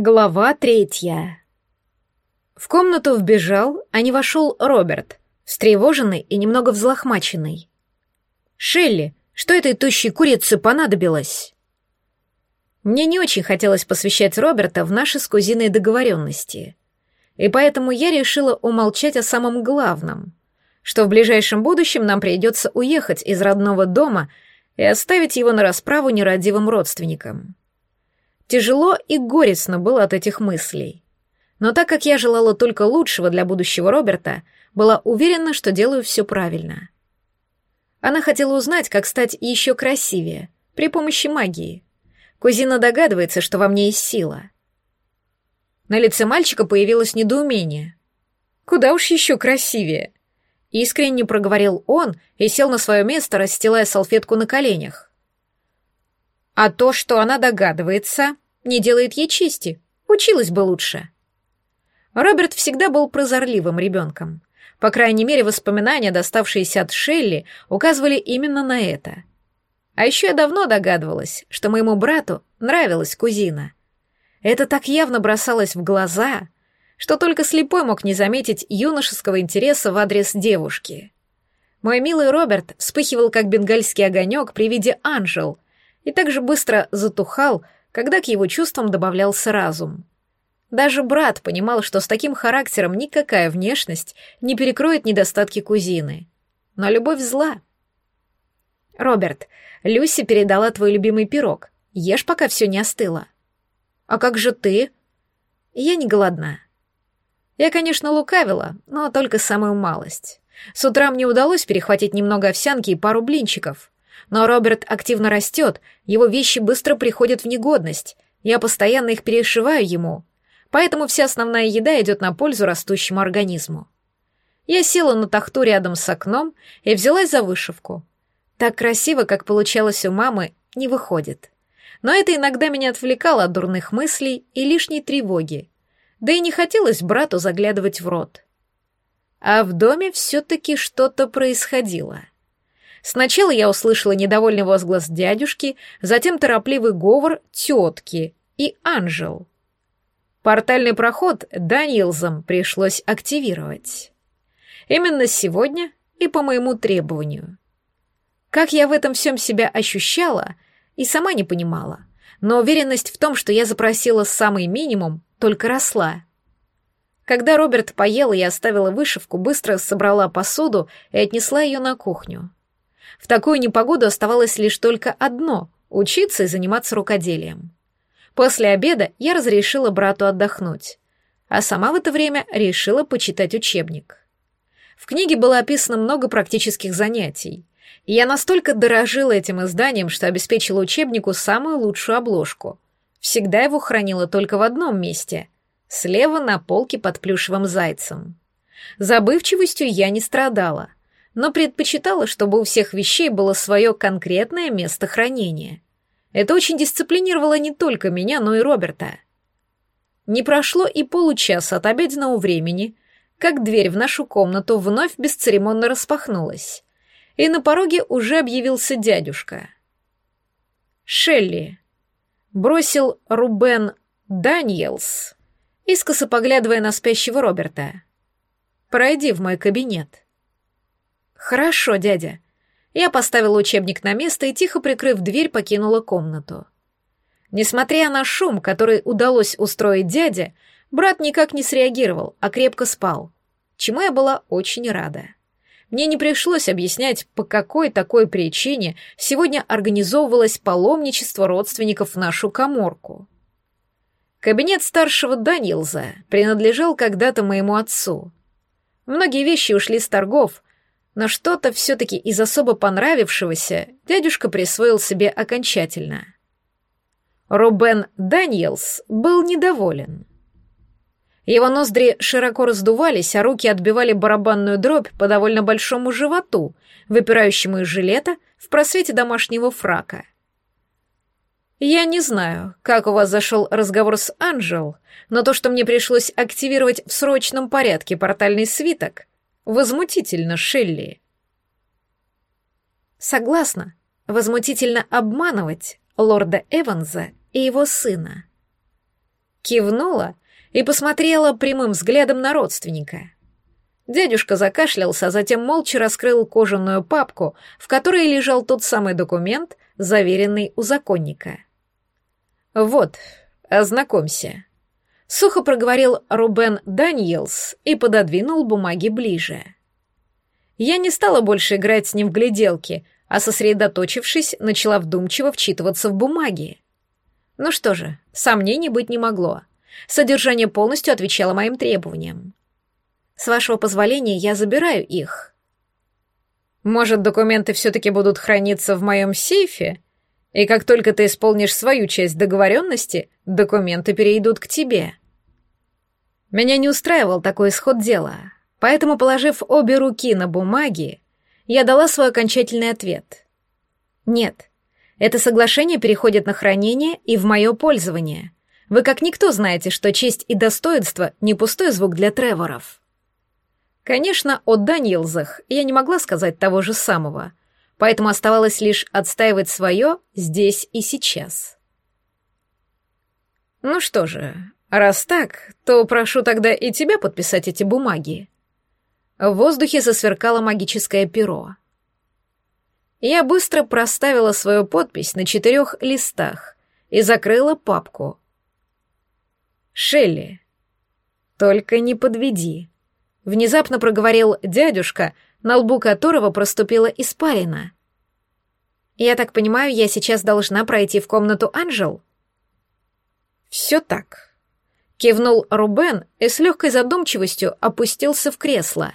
Глава третья. В комнату вбежал, а не вошел Роберт, встревоженный и немного взлохмаченный. «Шелли, что этой тущей курице понадобилось?» Мне не очень хотелось посвящать Роберта в наши с кузиной договоренности, и поэтому я решила умолчать о самом главном, что в ближайшем будущем нам придется уехать из родного дома и оставить его на расправу нерадивым родственникам. Тяжело и горестно было от этих мыслей. Но так как я желала только лучшего для будущего Роберта, была уверена, что делаю все правильно. Она хотела узнать, как стать еще красивее, при помощи магии. Кузина догадывается, что во мне есть сила. На лице мальчика появилось недоумение. «Куда уж еще красивее?» Искренне проговорил он и сел на свое место, расстилая салфетку на коленях. А то, что она догадывается, не делает ей чести. Училась бы лучше. Роберт всегда был прозорливым ребенком. По крайней мере, воспоминания, доставшиеся от Шелли, указывали именно на это. А еще я давно догадывалась, что моему брату нравилась кузина. Это так явно бросалось в глаза, что только слепой мог не заметить юношеского интереса в адрес девушки. Мой милый Роберт вспыхивал, как бенгальский огонек при виде Анжел, и так же быстро затухал, когда к его чувствам добавлялся разум. Даже брат понимал, что с таким характером никакая внешность не перекроет недостатки кузины. Но любовь зла. «Роберт, Люси передала твой любимый пирог. Ешь, пока все не остыло». «А как же ты?» «Я не голодна». Я, конечно, лукавила, но только самую малость. С утра мне удалось перехватить немного овсянки и пару блинчиков. Но Роберт активно растет, его вещи быстро приходят в негодность. Я постоянно их перешиваю ему. Поэтому вся основная еда идет на пользу растущему организму. Я села на тахту рядом с окном и взялась за вышивку. Так красиво, как получалось у мамы, не выходит. Но это иногда меня отвлекало от дурных мыслей и лишней тревоги. Да и не хотелось брату заглядывать в рот. А в доме все-таки что-то происходило. Сначала я услышала недовольный возглас дядюшки, затем торопливый говор тетки и Анжел. Портальный проход Даниэлзом пришлось активировать. Именно сегодня и по моему требованию. Как я в этом всем себя ощущала, и сама не понимала, но уверенность в том, что я запросила самый минимум, только росла. Когда Роберт поел, я оставила вышивку, быстро собрала посуду и отнесла ее на кухню. В такую непогоду оставалось лишь только одно — учиться и заниматься рукоделием. После обеда я разрешила брату отдохнуть, а сама в это время решила почитать учебник. В книге было описано много практических занятий, и я настолько дорожила этим изданием, что обеспечила учебнику самую лучшую обложку. Всегда его хранила только в одном месте — слева на полке под плюшевым зайцем. Забывчивостью я не страдала — но предпочитала, чтобы у всех вещей было свое конкретное место хранения. Это очень дисциплинировало не только меня, но и Роберта. Не прошло и получаса от обеденного времени, как дверь в нашу комнату вновь бесцеремонно распахнулась, и на пороге уже объявился дядюшка. «Шелли», — бросил Рубен Даниэлс, искоса поглядывая на спящего Роберта. «Пройди в мой кабинет». «Хорошо, дядя». Я поставила учебник на место и, тихо прикрыв дверь, покинула комнату. Несмотря на шум, который удалось устроить дяде, брат никак не среагировал, а крепко спал, чему я была очень рада. Мне не пришлось объяснять, по какой такой причине сегодня организовывалось паломничество родственников в нашу коморку. Кабинет старшего Данилза принадлежал когда-то моему отцу. Многие вещи ушли с торгов, но что-то все-таки из особо понравившегося дядюшка присвоил себе окончательно. Рубен Даниэлс был недоволен. Его ноздри широко раздувались, а руки отбивали барабанную дробь по довольно большому животу, выпирающему из жилета в просвете домашнего фрака. Я не знаю, как у вас зашел разговор с Анжел, но то, что мне пришлось активировать в срочном порядке портальный свиток, Возмутительно, Шелли. Согласна, возмутительно обманывать лорда Эванса и его сына. кивнула и посмотрела прямым взглядом на родственника. Дядюшка закашлялся, а затем молча раскрыл кожаную папку, в которой лежал тот самый документ, заверенный у законника. «Вот, ознакомься». Сухо проговорил Рубен Даниэлс и пододвинул бумаги ближе. Я не стала больше играть с ним в гляделки, а сосредоточившись, начала вдумчиво вчитываться в бумаги. Ну что же, сомнений быть не могло. Содержание полностью отвечало моим требованиям. С вашего позволения я забираю их. Может, документы все-таки будут храниться в моем сейфе? И как только ты исполнишь свою часть договоренности, документы перейдут к тебе. Меня не устраивал такой исход дела, поэтому, положив обе руки на бумаги, я дала свой окончательный ответ. Нет, это соглашение переходит на хранение и в мое пользование. Вы как никто знаете, что честь и достоинство — не пустой звук для Треворов. Конечно, о Даниэлзах я не могла сказать того же самого, поэтому оставалось лишь отстаивать свое здесь и сейчас. Ну что же, раз так, то прошу тогда и тебя подписать эти бумаги. В воздухе засверкало магическое перо. Я быстро проставила свою подпись на четырех листах и закрыла папку. «Шелли, только не подведи», — внезапно проговорил дядюшка, на лбу которого проступила испарина. «Я так понимаю, я сейчас должна пройти в комнату Анжел?» «Все так», — кивнул Рубен и с легкой задумчивостью опустился в кресло.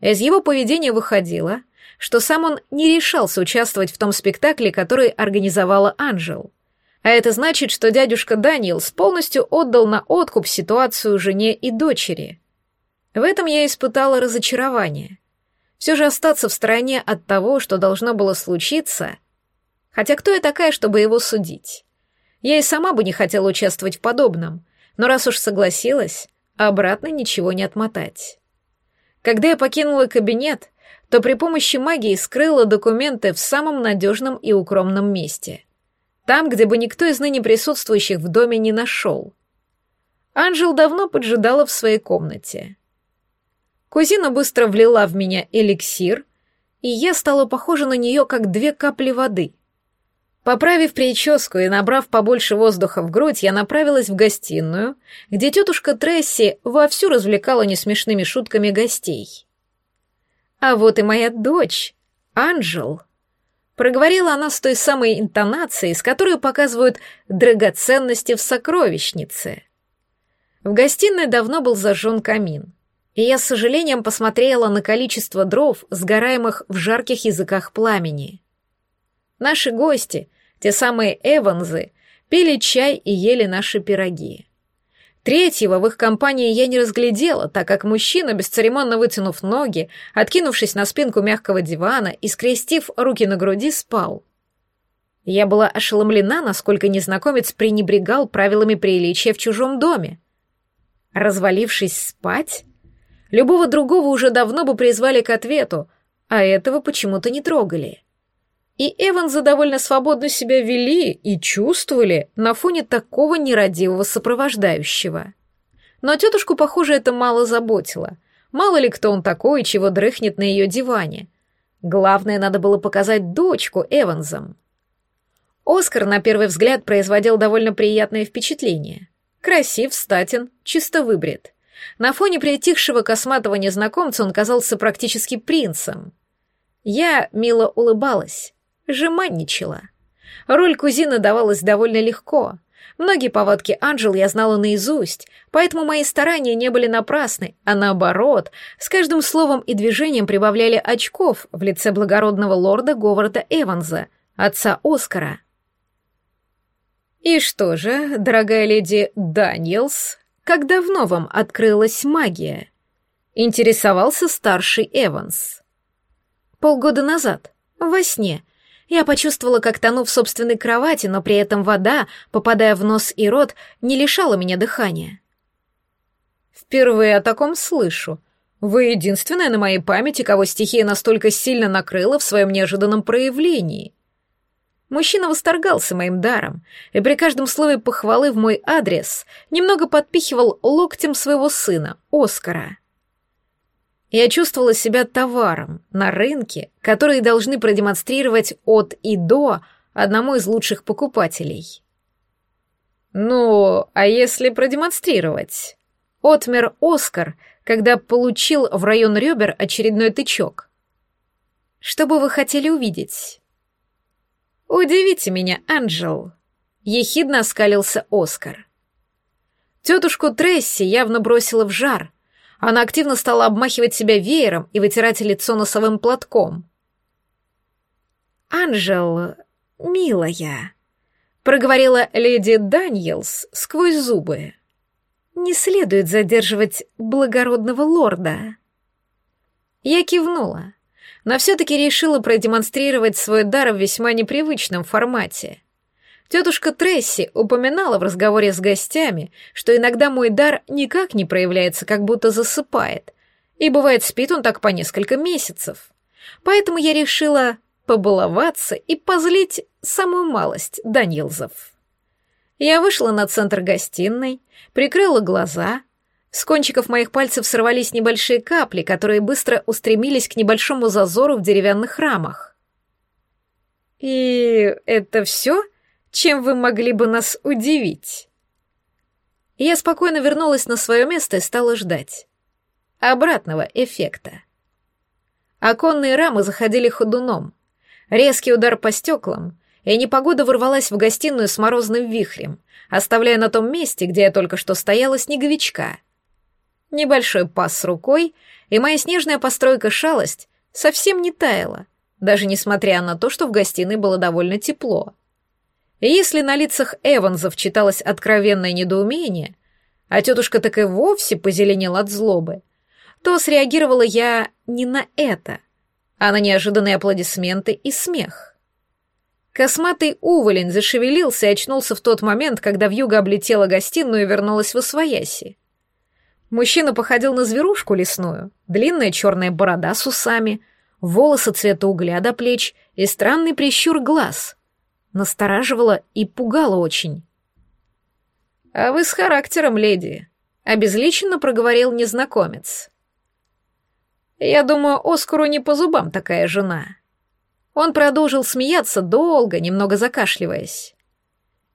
Из его поведения выходило, что сам он не решался участвовать в том спектакле, который организовала Анжел. А это значит, что дядюшка Даниэлс полностью отдал на откуп ситуацию жене и дочери. В этом я испытала разочарование. Все же остаться в стороне от того, что должно было случиться. Хотя кто я такая, чтобы его судить? Я и сама бы не хотела участвовать в подобном, но раз уж согласилась, обратно ничего не отмотать. Когда я покинула кабинет, то при помощи магии скрыла документы в самом надежном и укромном месте. Там, где бы никто из ныне присутствующих в доме не нашел. Анжел давно поджидала в своей комнате. Кузина быстро влила в меня эликсир, и я стала похожа на нее, как две капли воды — Поправив прическу и набрав побольше воздуха в грудь, я направилась в гостиную, где тетушка Тресси вовсю развлекала несмешными шутками гостей. «А вот и моя дочь, Анжел», — проговорила она с той самой интонацией, с которой показывают драгоценности в сокровищнице. В гостиной давно был зажжен камин, и я с сожалением посмотрела на количество дров, сгораемых в жарких языках пламени. Наши гости — те самые Эванзы, пили чай и ели наши пироги. Третьего в их компании я не разглядела, так как мужчина, бесцеремонно вытянув ноги, откинувшись на спинку мягкого дивана и скрестив руки на груди, спал. Я была ошеломлена, насколько незнакомец пренебрегал правилами приличия в чужом доме. Развалившись спать, любого другого уже давно бы призвали к ответу, а этого почему-то не трогали. И Эванзы довольно свободно себя вели и чувствовали на фоне такого нерадивого сопровождающего. Но тетушку, похоже, это мало заботило. Мало ли кто он такой, чего дрыхнет на ее диване. Главное, надо было показать дочку Эванзам. Оскар, на первый взгляд, производил довольно приятное впечатление. Красив, статен, чисто выбрит. На фоне притихшего косматого незнакомца он казался практически принцем. Я мило улыбалась жеманничала. Роль кузины давалась довольно легко. Многие повадки Анжел я знала наизусть, поэтому мои старания не были напрасны, а наоборот, с каждым словом и движением прибавляли очков в лице благородного лорда Говарда Эванса, отца Оскара. «И что же, дорогая леди Даниэлс, как давно вам открылась магия?» — интересовался старший Эванс. «Полгода назад, во сне», я почувствовала, как тону в собственной кровати, но при этом вода, попадая в нос и рот, не лишала меня дыхания. «Впервые о таком слышу. Вы единственная на моей памяти, кого стихия настолько сильно накрыла в своем неожиданном проявлении». Мужчина восторгался моим даром и при каждом слове похвалы в мой адрес немного подпихивал локтем своего сына, Оскара. Я чувствовала себя товаром на рынке, который должны продемонстрировать от и до одному из лучших покупателей. «Ну, а если продемонстрировать?» Отмер Оскар, когда получил в район ребер очередной тычок. «Что бы вы хотели увидеть?» «Удивите меня, Анджел», — ехидно оскалился Оскар. Тетушку Тресси явно бросила в жар. Она активно стала обмахивать себя веером и вытирать лицо носовым платком. «Анжел, милая», — проговорила леди Даниэлс сквозь зубы. «Не следует задерживать благородного лорда». Я кивнула но все-таки решила продемонстрировать свой дар в весьма непривычном формате. Тетушка Тресси упоминала в разговоре с гостями, что иногда мой дар никак не проявляется, как будто засыпает, и бывает спит он так по несколько месяцев. Поэтому я решила побаловаться и позлить самую малость Данилзов. Я вышла на центр гостиной, прикрыла глаза — с кончиков моих пальцев сорвались небольшие капли, которые быстро устремились к небольшому зазору в деревянных рамах. «И это все, чем вы могли бы нас удивить?» Я спокойно вернулась на свое место и стала ждать. Обратного эффекта. Оконные рамы заходили ходуном. Резкий удар по стеклам, и непогода ворвалась в гостиную с морозным вихрем, оставляя на том месте, где я только что стояла, снеговичка — Небольшой пас с рукой, и моя снежная постройка шалость совсем не таяла, даже несмотря на то, что в гостиной было довольно тепло. И если на лицах Эванзов читалось откровенное недоумение, а тетушка так и вовсе позеленела от злобы, то среагировала я не на это, а на неожиданные аплодисменты и смех. Косматый уволень зашевелился и очнулся в тот момент, когда вьюга облетела гостиную и вернулась в освояси. Мужчина походил на зверушку лесную, длинная черная борода с усами, волосы цвета угля до плеч и странный прищур глаз. Настораживало и пугало очень. «А вы с характером, леди», — обезличенно проговорил незнакомец. «Я думаю, Оскару не по зубам такая жена». Он продолжил смеяться долго, немного закашливаясь.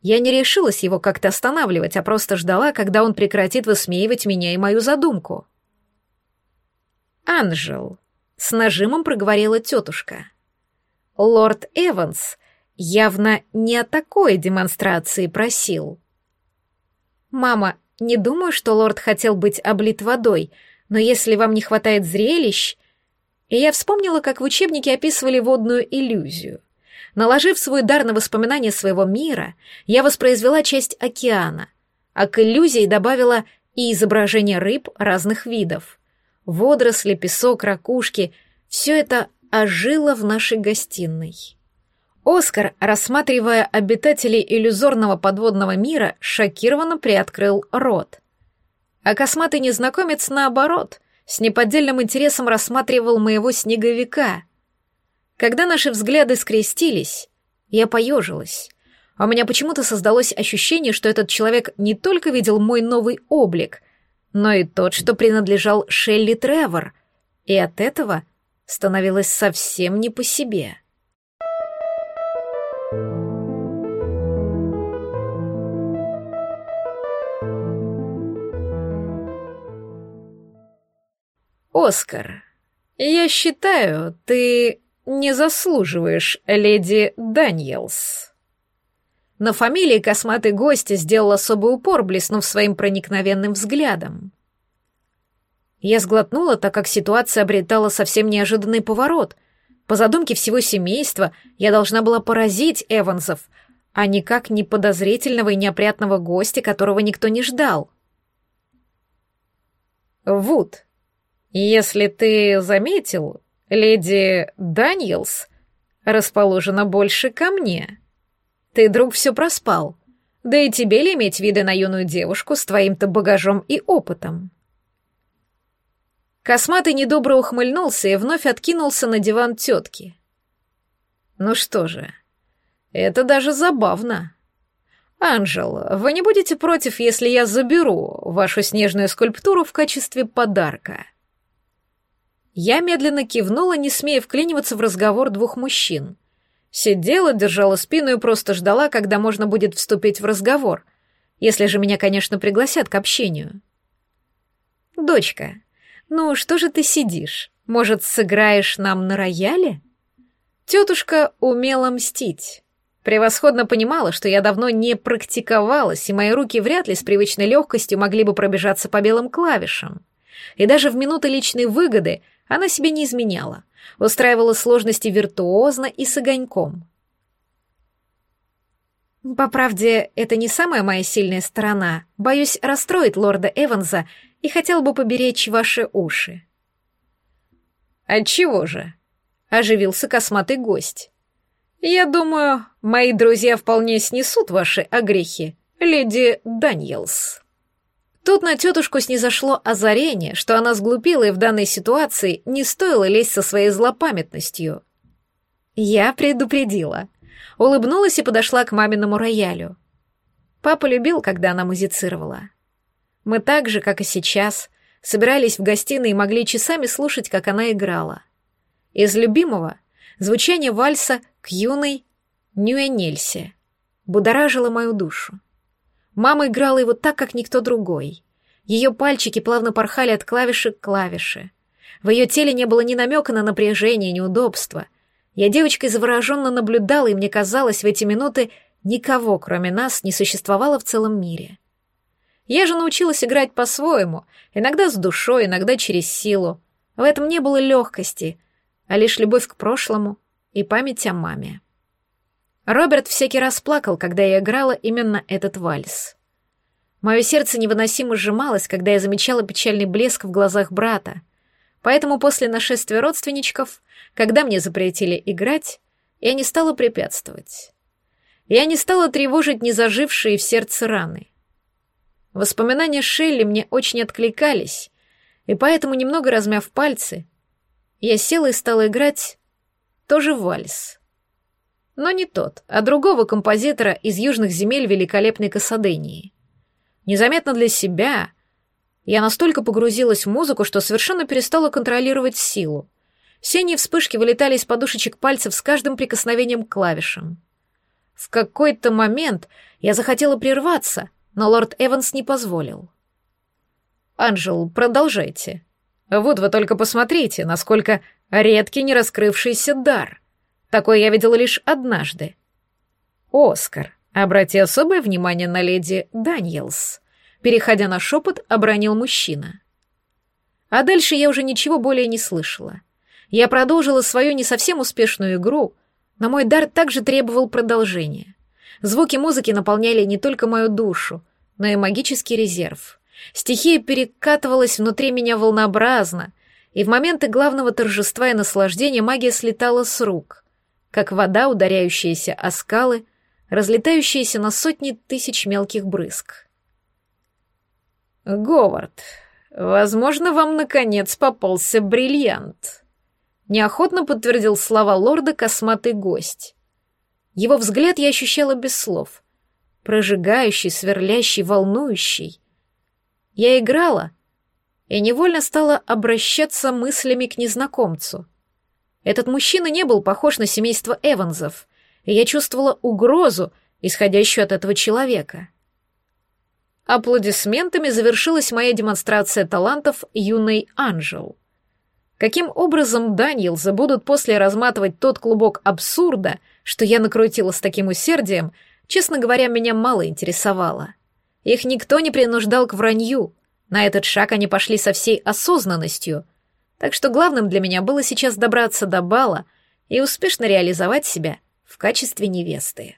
Я не решилась его как-то останавливать, а просто ждала, когда он прекратит высмеивать меня и мою задумку. «Анжел», — с нажимом проговорила тетушка. «Лорд Эванс явно не о такой демонстрации просил». «Мама, не думаю, что лорд хотел быть облит водой, но если вам не хватает зрелищ...» И я вспомнила, как в учебнике описывали водную иллюзию. Наложив свой дар на воспоминания своего мира, я воспроизвела часть океана, а к иллюзии добавила и изображения рыб разных видов. Водоросли, песок, ракушки — все это ожило в нашей гостиной. Оскар, рассматривая обитателей иллюзорного подводного мира, шокированно приоткрыл рот. А косматый незнакомец, наоборот, с неподдельным интересом рассматривал моего снеговика — когда наши взгляды скрестились, я поежилась. А у меня почему-то создалось ощущение, что этот человек не только видел мой новый облик, но и тот, что принадлежал Шелли Тревор, и от этого становилось совсем не по себе. «Оскар, я считаю, ты не заслуживаешь, леди Даниэлс». На фамилии косматый гость сделал особый упор, блеснув своим проникновенным взглядом. Я сглотнула, так как ситуация обретала совсем неожиданный поворот. По задумке всего семейства я должна была поразить Эвансов, а никак не подозрительного и неопрятного гостя, которого никто не ждал. «Вуд, если ты заметил, Леди Даниэлс расположена больше ко мне. Ты, друг, все проспал. Да и тебе ли иметь виды на юную девушку с твоим-то багажом и опытом?» Косматый недобро ухмыльнулся и вновь откинулся на диван тетки. «Ну что же, Это даже забавно. Анжел, вы не будете против, если я заберу вашу снежную скульптуру в качестве подарка? Я медленно кивнула, не смея вклиниваться в разговор двух мужчин. Сидела, держала спину и просто ждала, когда можно будет вступить в разговор, если же меня, конечно, пригласят к общению. «Дочка, ну что же ты сидишь? Может, сыграешь нам на рояле?» Тетушка умела мстить. Превосходно понимала, что я давно не практиковалась, и мои руки вряд ли с привычной легкостью могли бы пробежаться по белым клавишам. И даже в минуты личной выгоды она себе не изменяла, устраивала сложности виртуозно и с огоньком. По правде, это не самая моя сильная сторона. Боюсь расстроить лорда Эванса и хотел бы поберечь ваши уши. Отчего же? Оживился косматый гость. Я думаю, мои друзья вполне снесут ваши огрехи, леди Даниэлс. Тут на тетушку снизошло озарение, что она сглупила и в данной ситуации не стоило лезть со своей злопамятностью. Я предупредила. Улыбнулась и подошла к маминому роялю. Папа любил, когда она музицировала. Мы так же, как и сейчас, собирались в гостиной и могли часами слушать, как она играла. Из любимого — звучание вальса к юной Нюэнельсе будоражило мою душу. Мама играла его так, как никто другой. Ее пальчики плавно порхали от клавиши к клавише. В ее теле не было ни намека на напряжение, неудобства. Я девочкой завороженно наблюдала, и мне казалось, в эти минуты никого, кроме нас, не существовало в целом мире. Я же научилась играть по-своему, иногда с душой, иногда через силу. В этом не было легкости, а лишь любовь к прошлому и память о маме. Роберт всякий раз плакал, когда я играла именно этот вальс. Мое сердце невыносимо сжималось, когда я замечала печальный блеск в глазах брата. Поэтому после нашествия родственничков, когда мне запретили играть, я не стала препятствовать. Я не стала тревожить незажившие в сердце раны. Воспоминания Шелли мне очень откликались, и поэтому, немного размяв пальцы, я села и стала играть тоже вальс но не тот, а другого композитора из южных земель великолепной Касадении. Незаметно для себя я настолько погрузилась в музыку, что совершенно перестала контролировать силу. Синие вспышки вылетали из подушечек пальцев с каждым прикосновением к клавишам. В какой-то момент я захотела прерваться, но лорд Эванс не позволил. «Анжел, продолжайте. Вот вы только посмотрите, насколько редкий нераскрывшийся дар. Такое я видела лишь однажды. Оскар, обрати особое внимание на леди Даниэлс. Переходя на шепот, обронил мужчина. А дальше я уже ничего более не слышала. Я продолжила свою не совсем успешную игру, но мой дар также требовал продолжения. Звуки музыки наполняли не только мою душу, но и магический резерв. Стихия перекатывалась внутри меня волнообразно, и в моменты главного торжества и наслаждения магия слетала с рук как вода, ударяющаяся о скалы, разлетающаяся на сотни тысяч мелких брызг. «Говард, возможно, вам, наконец, попался бриллиант», — неохотно подтвердил слова лорда косматый гость. Его взгляд я ощущала без слов. Прожигающий, сверлящий, волнующий. Я играла и невольно стала обращаться мыслями к незнакомцу. Этот мужчина не был похож на семейство Эвансов, и я чувствовала угрозу, исходящую от этого человека. Аплодисментами завершилась моя демонстрация талантов юной Анжел. Каким образом Даниэлза будут после разматывать тот клубок абсурда, что я накрутила с таким усердием, честно говоря, меня мало интересовало. Их никто не принуждал к вранью. На этот шаг они пошли со всей осознанностью, так что главным для меня было сейчас добраться до бала и успешно реализовать себя в качестве невесты.